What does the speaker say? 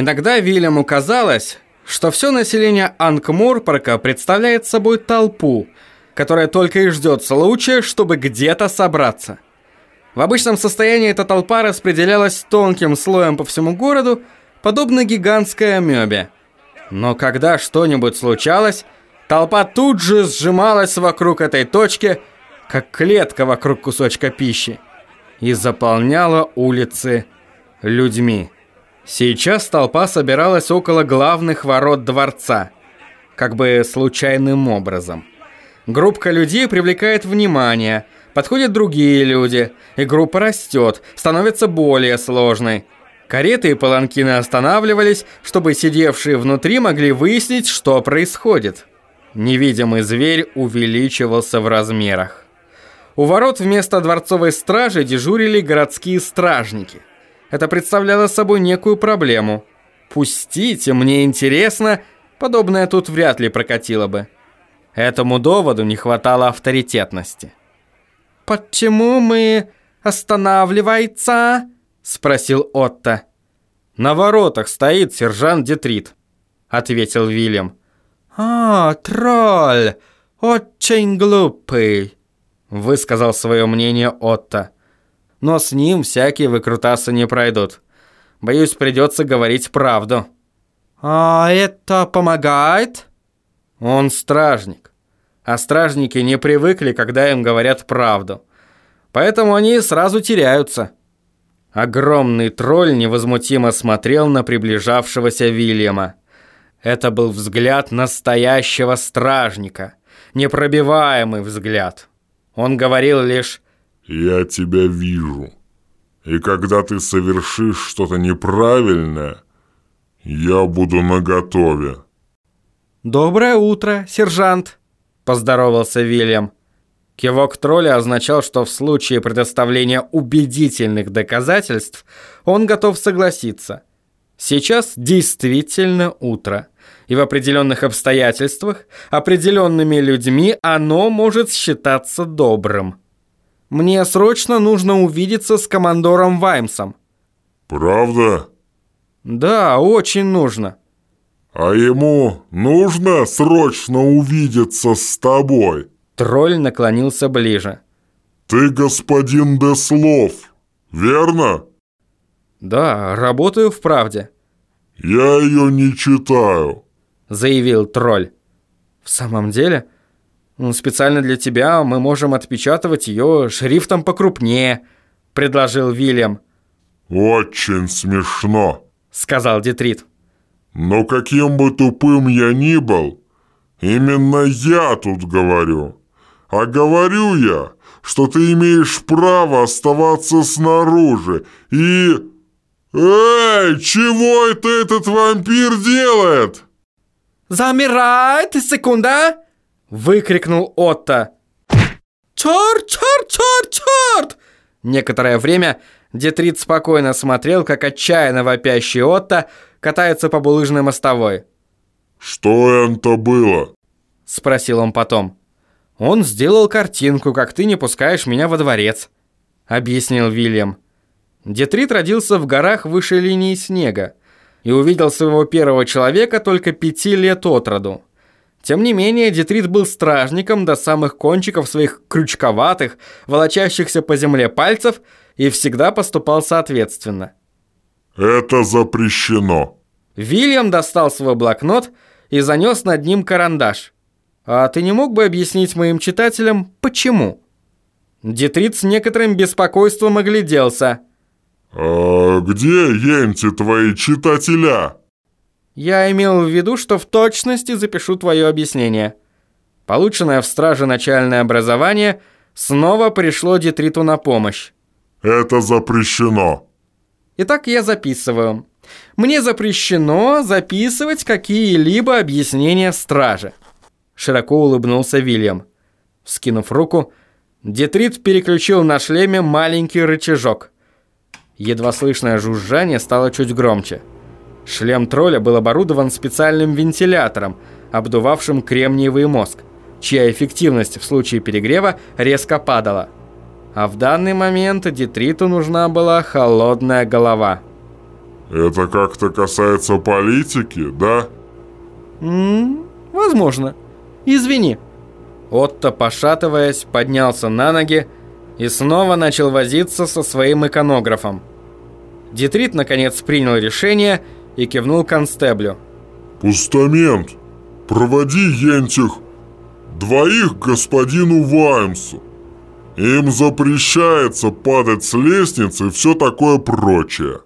Иногда Вильяму казалось, что все население Анкморпорка представляет собой толпу, которая только и ждет случая, чтобы где-то собраться. В обычном состоянии эта толпа распределялась тонким слоем по всему городу, подобно гигантской амебе. Но когда что-нибудь случалось, толпа тут же сжималась вокруг этой точки, как клетка вокруг кусочка пищи, и заполняла улицы людьми. Сейчас толпа собиралась около главных ворот дворца, как бы случайным образом. Группка людей привлекает внимание, подходят другие люди, и группа растет, становится более сложной. Кареты и паланкины останавливались, чтобы сидевшие внутри могли выяснить, что происходит. Невидимый зверь увеличивался в размерах. У ворот вместо дворцовой стражи дежурили городские стражники. Это представляло собой некую проблему. «Пустите, мне интересно», подобное тут вряд ли прокатило бы. Этому доводу не хватало авторитетности. «Почему мы останавливается?» – спросил Отто. «На воротах стоит сержант Детрит», – ответил Вильям. «А, тролль, очень глупый», высказал свое мнение Отто. Но с ним всякие выкрутасы не пройдут. Боюсь, придется говорить правду. А это помогает? Он стражник. А стражники не привыкли, когда им говорят правду. Поэтому они сразу теряются. Огромный тролль невозмутимо смотрел на приближавшегося Вильяма. Это был взгляд настоящего стражника. Непробиваемый взгляд. Он говорил лишь «Я тебя вижу, и когда ты совершишь что-то неправильное, я буду наготове». «Доброе утро, сержант», – поздоровался Вильям. Кивок тролля означал, что в случае предоставления убедительных доказательств он готов согласиться. Сейчас действительно утро и в определенных обстоятельствах, определенными людьми оно может считаться добрым. Мне срочно нужно увидеться с командором Ваймсом. Правда? Да, очень нужно. А ему нужно срочно увидеться с тобой? Тролль наклонился ближе. Ты господин Деслов, верно? Да, работаю в правде. Я ее не читаю заявил тролль. В самом деле, специально для тебя мы можем отпечатывать ее шрифтом покрупнее, предложил Вильям. Очень смешно, сказал Детрит. Но каким бы тупым я ни был, именно я тут говорю. А говорю я, что ты имеешь право оставаться снаружи и... Эй, чего это этот вампир делает? «Замирает! Секунда!» — выкрикнул Отто. «Черт, черт, черт, черт!» Некоторое время Детрит спокойно смотрел, как отчаянно вопящий Отто катается по булыжной мостовой. «Что это было?» — спросил он потом. «Он сделал картинку, как ты не пускаешь меня во дворец», — объяснил Вильям. Детрит родился в горах выше линии снега и увидел своего первого человека только пяти лет от роду. Тем не менее, Детрит был стражником до самых кончиков своих крючковатых, волочащихся по земле пальцев и всегда поступал соответственно. «Это запрещено». Вильям достал свой блокнот и занес над ним карандаш. «А ты не мог бы объяснить моим читателям, почему?» Детрит с некоторым беспокойством огляделся – «А где енти твои читателя?» Я имел в виду, что в точности запишу твое объяснение. Полученное в страже начальное образование снова пришло Детриту на помощь. Это запрещено. Итак, я записываю. Мне запрещено записывать какие-либо объяснения стражи. Широко улыбнулся Вильям. Скинув руку, Детрит переключил на шлеме маленький рычажок – Едва слышное жужжание стало чуть громче. Шлем тролля был оборудован специальным вентилятором, обдувавшим кремниевый мозг, чья эффективность в случае перегрева резко падала. А в данный момент Детриту нужна была холодная голова. Это как-то касается политики, да? М возможно. Извини. Отто, пошатываясь, поднялся на ноги и снова начал возиться со своим иконографом. Дитрит, наконец, принял решение и кивнул констеблю. «Пустамент, проводи ентих двоих господину Ваймсу. Им запрещается падать с лестницы и все такое прочее».